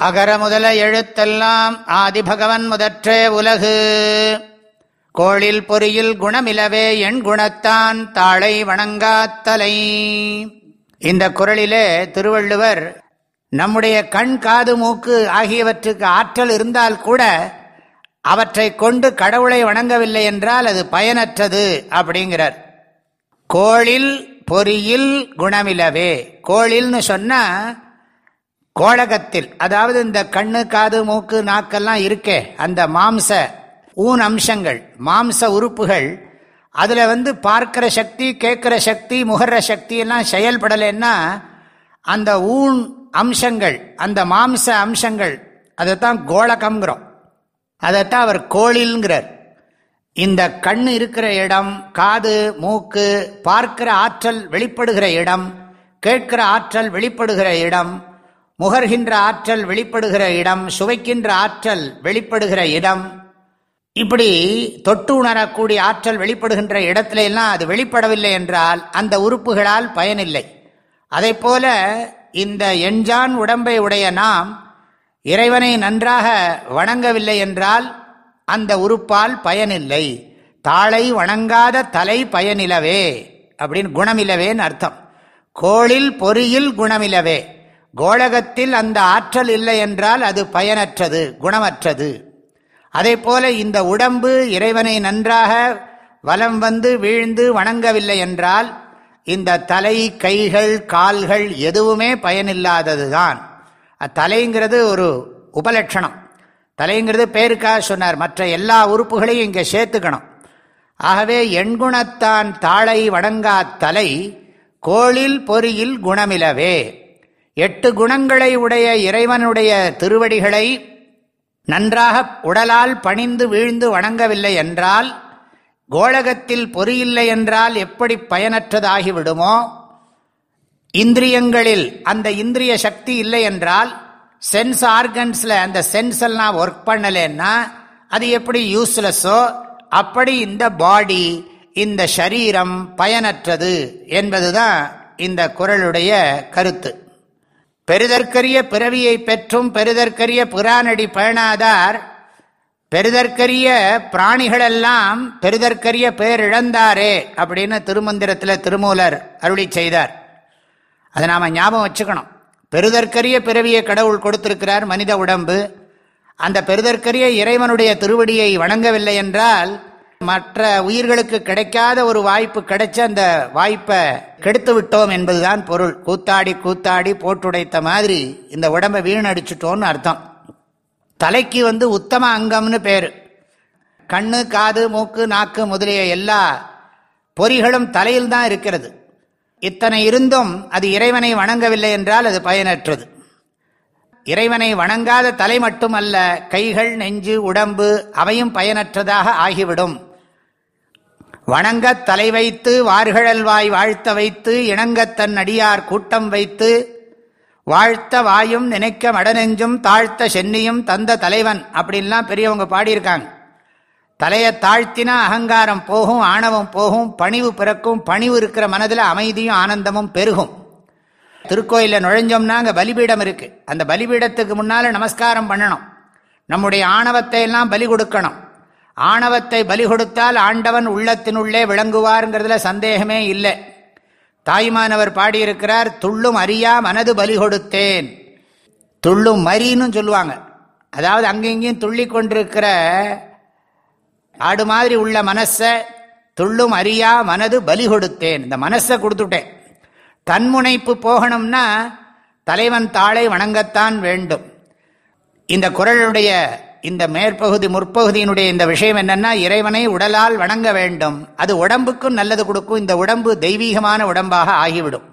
அகர முதல எழுத்தெல்லாம் ஆதிபகவன் முதற்றே உலகு. கோளில் பொறியில் குணமிலவே என் குணத்தான் தாளை வணங்காத்தலை இந்த குரலிலே திருவள்ளுவர் நம்முடைய கண் காது மூக்கு ஆகியவற்றுக்கு ஆற்றல் இருந்தால் கூட அவற்றை கொண்டு கடவுளை வணங்கவில்லை என்றால் அது பயனற்றது அப்படிங்கிறார். கோளில் பொறியில் குணமிலவே. கோளில்னு சொன்னா கோழகத்தில் அதாவது இந்த கண்ணு காது மூக்கு நாக்கெல்லாம் இருக்கே அந்த மாம்ச ஊன் அம்சங்கள் மாம்ச உறுப்புகள் அதில் வந்து பார்க்கிற சக்தி கேட்குற சக்தி முகர்ற சக்தி எல்லாம் செயல்படலைன்னா அந்த ஊன் அம்சங்கள் அந்த மாம்ச அம்சங்கள் அதைத்தான் கோளகம்ங்கிறோம் அதைத்தான் அவர் கோளில்ங்கிறார் இந்த கண் இருக்கிற இடம் காது மூக்கு பார்க்கிற ஆற்றல் வெளிப்படுகிற இடம் கேட்கிற ஆற்றல் வெளிப்படுகிற இடம் முகர்கின்ற ஆற்றல் வெளிப்படுகிற இடம் சுவைக்கின்ற ஆற்றல் வெளிப்படுகிற இடம். இப்படி தொட்டு உணரக்கூடிய ஆற்றல் வெளிப்படுகின்ற இடத்துல எல்லாம் அது வெளிப்படவில்லை என்றால் அந்த உறுப்புகளால் பயனில்லை. அதை போல இந்த எஞ்சான் உடம்பை உடைய நாம் இறைவனை நன்றாக வணங்கவில்லை என்றால் அந்த உறுப்பால் பயனில்லை. தாளை வணங்காத தலை பயனிலவே அப்படின்னு குணமிலவேன்னு அர்த்தம். கோளில் பொறியில் குணமிலவே. கோலகத்தில் அந்த ஆற்றல் இல்லை என்றால் அது பயனற்றது குணமற்றது. அதே போல இந்த உடம்பு இறைவனை நன்றாக வலம் வந்து வீழ்ந்து வணங்கவில்லை என்றால் இந்த தலை கைகள் கால்கள் எதுவுமே பயனில்லாதது தான் தலைங்கிறது ஒரு உபலட்சணம். தலைங்கிறது பேருக்காக சொன்னார் மற்ற எல்லா உறுப்புகளையும் இங்கே சேர்த்துக்கணும். ஆகவே எண்குணத்தான் தாளை வணங்கா தலை கோளில் பொறியில் குணமிலவே. எட்டு குணங்களை உடைய இறைவனுடைய திருவடிகளை நன்றாக உடலால் பணிந்து வீழ்ந்து வணங்கவில்லை என்றால் கோலகத்தில் பொறியில்லை என்றால் எப்படி பயனற்றதாகிவிடுமோ இந்திரியங்களில் அந்த இந்திரிய சக்தி இல்லை என்றால் சென்ஸ் ஆர்கன்ஸில் அந்த சென்ஸ் எல்லாம் ஒர்க் பண்ணலைன்னா அது எப்படி யூஸ்லெஸ்ஸோ அப்படி இந்த பாடி இந்த சரீரம் பயனற்றது என்பதுதான் இந்த குரலுடைய கருத்து. பெருதற்கரிய பிறவியை பெற்றும் பெருதற்கரிய புறானடி பயனாதார் பெருதற்கரிய பிராணிகளெல்லாம் பெருதற்கரிய பேரிழந்தாரே அப்படின்னு திருமந்திரத்தில் திருமூலர் அருளி செய்தார். அதை நாம் ஞாபகம் வச்சுக்கணும். பெருதற்கரிய பிறவியை கடவுள் கொடுத்திருக்கிறார் மனித உடம்பு. அந்த பெருதற்கரிய இறைவனுடைய திருவடியை வணங்கவில்லை என்றால் மற்ற உயிர்களுக்கு கிடைக்காத ஒரு வாய்ப்பு கிடைச்ச அந்த வாய்ப்பை கெடுத்து விட்டோம் என்பதுதான் பொருள். கூத்தாடி கூத்தாடி போட்டுடைத்த மாதிரி இந்த உடம்பை வீணடிச்சிட்டோம்னு அர்த்தம். தலைக்கு வந்து உத்தம அங்கம்னு பேர். கண்ணு காது மூக்கு நாக்கு முதலிய எல்லா பொறிகளும் தலையில் தான் இருக்கிறது. இத்தனை இருந்தும் அது இறைவனை வணங்கவில்லை என்றால் அது பயனற்றது. இறைவனை வணங்காத தலை மட்டுமல்ல கைகள் நெஞ்சு உடம்பு அவையும் பயனற்றதாக ஆகிவிடும். வணங்கத் தலை வைத்து வார்கழல்வாய் வாழ்த்த வைத்து இணங்கத்தன் அடியார் கூட்டம் வைத்து வாழ்த்த வாயும் நினைக்க மடநெஞ்சும் தாழ்த்த சென்னியும் தந்த தலைவன் அப்படின்லாம் பெரியவங்க பாடியிருக்காங்க. தலையை தாழ்த்தினா அகங்காரம் போகும் ஆணவம் போகும் பணிவு பிறக்கும் பணிவு இருக்கிற மனதில் அமைதியும் ஆனந்தமும் பெருகும். திருக்கோயிலில் நுழைஞ்சோம்னா அங்கே பலிபீடம் இருக்குது அந்த பலிபீடத்துக்கு முன்னால் நமஸ்காரம் பண்ணணும். நம்முடைய ஆணவத்தை எல்லாம் பலி கொடுக்கணும். ஆணவத்தை பலி கொடுத்தால் ஆண்டவன் உள்ளத்தினுள்ளே விளங்குவார்ங்கிறதுல சந்தேகமே இல்லை. தாய்மானவர் பாடியிருக்கிறார் துள்ளும் அறியா மனது பலி கொடுத்தேன். துள்ளும் மரின்னு சொல்லுவாங்க. அதாவது அங்கெங்கேயும் துள்ளி கொண்டிருக்கிற ஆடு மாதிரி உள்ள மனசை துள்ளும் அறியா மனது பலி கொடுத்தேன். இந்த மனசை கொடுத்துட்டேன். தன்முனைப்பு போகணும்னா தலைவன் தாளை வணங்கத்தான் வேண்டும். இந்த குரலுடைய இந்த மேற்பகுதி முற்பகுதியினுடைய இந்த விஷயம் என்னன்னா இறைவனை உடலால் வணங்க வேண்டும். அது உடம்புக்கும் நல்லது கொடுக்கும். இந்த உடம்பு தெய்வீகமான உடம்பாக ஆகிவிடும்.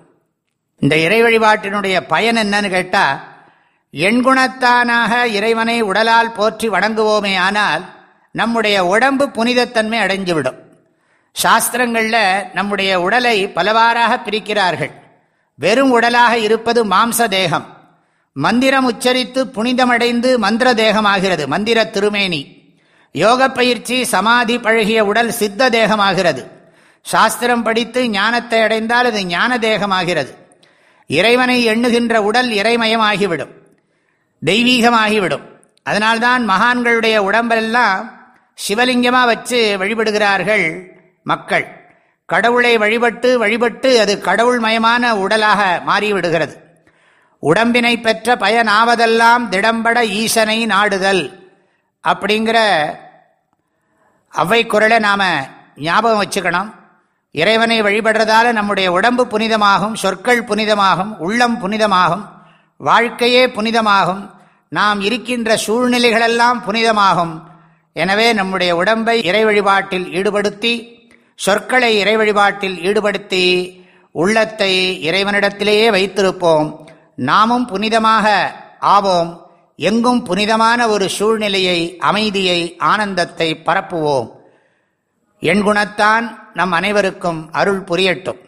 இந்த இறை வழிபாட்டினுடைய பயன் என்னன்னு கேட்டா எண்குணத்தானாக இறைவனை உடலால் போற்றி வணங்குவோமே ஆனால் நம்முடைய உடம்பு புனிதத்தன்மை அடைஞ்சுவிடும். சாஸ்திரங்களில் நம்முடைய உடலை பலவாறாக பிரிக்கிறார்கள். வெறும் உடலாக இருப்பது மாம்ச தேகம். மந்திரம் உச்சரித்து புனிதமடைந்து மந்திர தேகமாகிறது மந்திர திருமேனி. யோக பயிற்சி சமாதி பழகிய உடல் சித்த தேகமாகிறது சாஸ்திரம் படித்து ஞானத்தை அடைந்தால் அது ஞான தேகமாகிறது இறைவனை எண்ணுகின்ற உடல் இறைமயமாகிவிடும். தெய்வீகமாகிவிடும். அதனால்தான் மகான்களுடைய உடம்பெல்லாம் சிவலிங்கமாக வச்சு வழிபடுகிறார்கள் மக்கள். கடவுளை வழிபட்டு வழிபட்டு அது கடவுள் மயமான உடலாக மாறிவிடுகிறது. உடம்பினை பெற்ற பயனாவதெல்லாம் திடம்பட ஈசனை நாடுதல். அப்படிங்கிற அவை குரலை நாம் ஞாபகம் வச்சுக்கணும். இறைவனை வழிபடுறதால நம்முடைய உடம்பு புனிதமாகும் சொற்கள் புனிதமாகும் உள்ளம் புனிதமாகும் வாழ்க்கையே புனிதமாகும் நாம் இருக்கின்ற சூழ்நிலைகளெல்லாம் புனிதமாகும். எனவே நம்முடைய உடம்பை இறை வழிபாட்டில் ஈடுபடுத்தி சொற்களை இறை வழிபாட்டில் ஈடுபடுத்தி உள்ளத்தை இறைவனிடத்திலேயே வைத்திருப்போம். நாமும் புனிதமாக ஆவோம். எங்கும் புனிதமான ஒரு சூழ்நிலையை அமைதியை ஆனந்தத்தை பரப்புவோம். என் குணத்தான் நம் அனைவருக்கும் அருள் புரியட்டும்.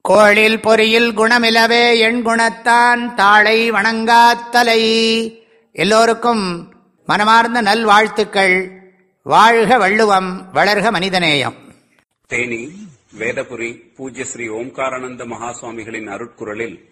கோழில் பொறியில் குணமிலவே என் குணத்தான் தாளை வணங்காத்தலை எல்லோருக்கும் மனமார்ந்த நல்வாழ்த்துக்கள். வாழ்க வள்ளுவம் வளர்க மனிதநேயம். தேனி வேதபுரி பூஜ்ய ஸ்ரீ ஓம்காரானந்த மகாசுவாமிகளின் அருட்குரலில்